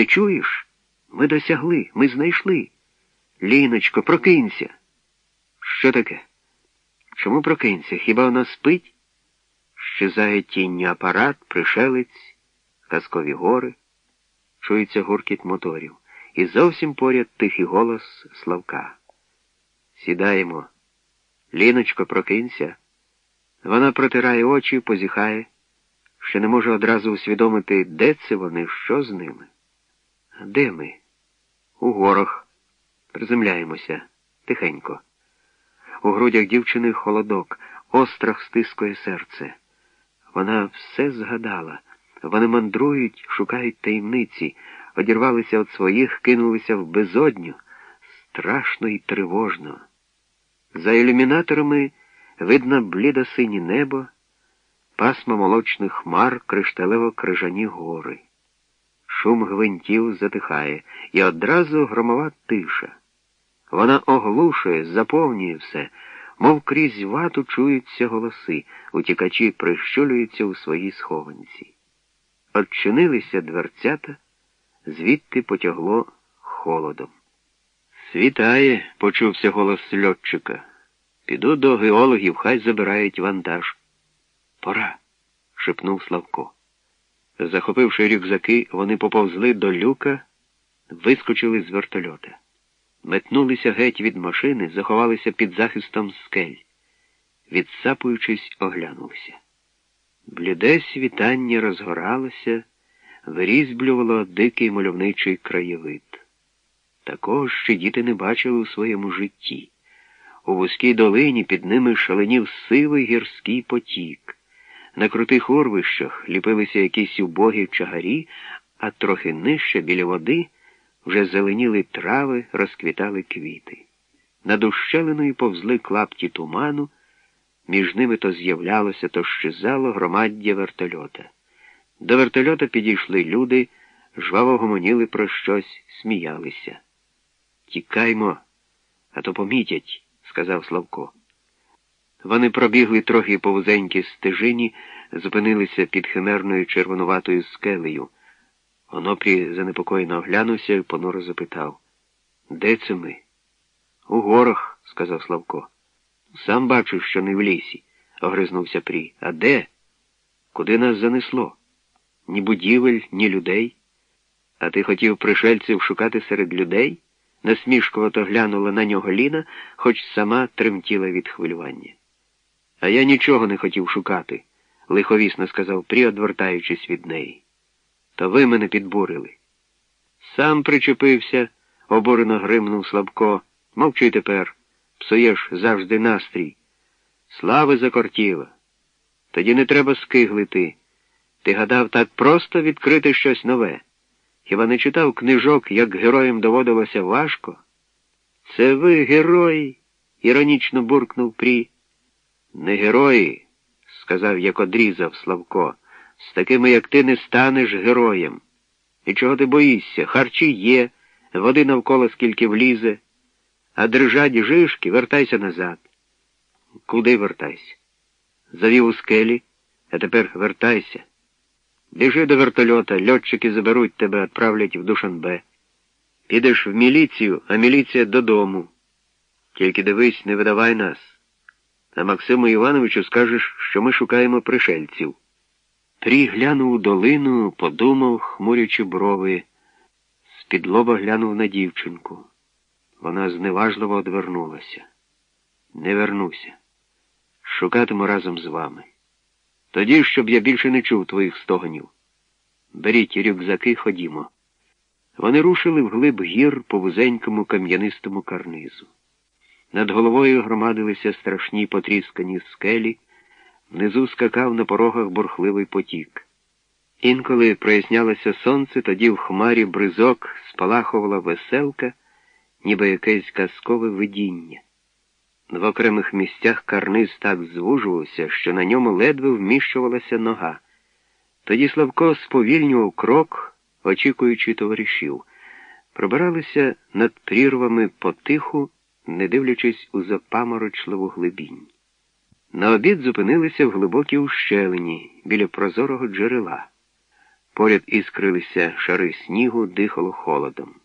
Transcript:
Ти чуєш? Ми досягли, ми знайшли. Ліночко, прокинься. Що таке? Чому прокинься? Хіба вона спить? Щезає тінню апарат, пришелець, казкові гори, чується гуркіт моторів, і зовсім поряд тихий голос Славка. Сідаємо. Ліночко, прокинься. Вона протирає очі, позіхає, ще не може одразу усвідомити, де це вони, що з ними. Де ми? У горах. Приземляємося тихенько. У грудях дівчини холодок, острах стискує серце. Вона все згадала. Вони мандрують, шукають таємниці, одірвалися від своїх, кинулися в безодню. Страшно і тривожно. За ілюмінаторами видно блідо-синє небо, пасма молочних хмар, кришталево крижані гори. Шум гвинтів затихає, і одразу громова тиша. Вона оглушує, заповнює все, мов крізь вату чуються голоси, утікачі прищулюються у своїй схованці. Отчинилися дверцята, звідти потягло холодом. Світає, почувся голос льотчика. Піду до геологів, хай забирають вантаж. Пора, шепнув Славко. Захопивши рюкзаки, вони поповзли до люка, вискочили з вертольота. Метнулися геть від машини, заховалися під захистом скель. Відсапуючись, оглянулися. Бліде світання розгоралося, вирізблювало дикий мальовничий краєвид. Такого ще діти не бачили у своєму житті. У вузькій долині під ними шаленів сивий гірський потік. На крутих орвищах ліпилися якісь убогі чагарі, а трохи нижче біля води вже зеленіли трави, розквітали квіти. Над ущелиною повзли клапті туману, між ними то з'являлося, то щезало громаддя вертольота. До вертольота підійшли люди, жваво гомоніли про щось, сміялися. Тікаймо, а то помітять, сказав Славко. Вони пробігли трохи по вузенькій стежині, зупинилися під химерною червонуватою скелею. Онопрі занепокоєно оглянувся і понуро запитав. Де це ми? У горах, сказав Славко. Сам бачу, що не в лісі, огризнувся Прі. А де? Куди нас занесло? Ні будівель, ні людей. А ти хотів пришельців шукати серед людей? Насмішкувато глянула на нього Ліна, хоч сама тремтіла від хвилювання. А я нічого не хотів шукати, лиховісно сказав Прі, одвертаючись від неї. То ви мене підбурили. Сам причепився, обурено гримнув Слабко. Мовчи тепер, псуєш завжди настрій. Слави закортіла. Тоді не треба скиглити. Ти гадав так просто відкрити щось нове. Хіба не читав книжок, як героям доводилося важко? Це ви герої, іронічно буркнув Прі. Не герої, сказав, як одрізав Славко. З такими, як ти, не станеш героєм. І чого ти боїшся? Харчі є, води навколо скільки влізе, а держать жишки, вертайся назад. Куди вертайся? Завів у скелі, а тепер вертайся. Біжи до вертольота, льотчики заберуть тебе, відправлять в Душанбе. Підеш в міліцію, а міліція додому. Тільки дивись, не видавай нас. А Максиму Івановичу скажеш, що ми шукаємо пришельців. Трій глянув у долину, подумав, хмурячи брови, з-під лоба глянув на дівчинку. Вона зневажливо одвернулася. Не вернуся. Шукатиму разом з вами. Тоді, щоб я більше не чув твоїх стогонів. Беріть рюкзаки, ходімо. Вони рушили вглиб гір по вузенькому кам'янистому карнизу. Над головою громадилися страшні потріскані скелі, внизу скакав на порогах бурхливий потік. Інколи прояснялося сонце, тоді в хмарі бризок спалахувала веселка, ніби якесь казкове видіння. В окремих місцях карниз так звужувався, що на ньому ледве вміщувалася нога. Тоді Славко сповільнював крок, очікуючи товаришів. Пробиралися над прірвами потиху, не дивлячись у запаморочливу глибінь. На обід зупинилися в глибокій ущелині біля прозорого джерела. Поряд іскрилися шари снігу, дихало холодом.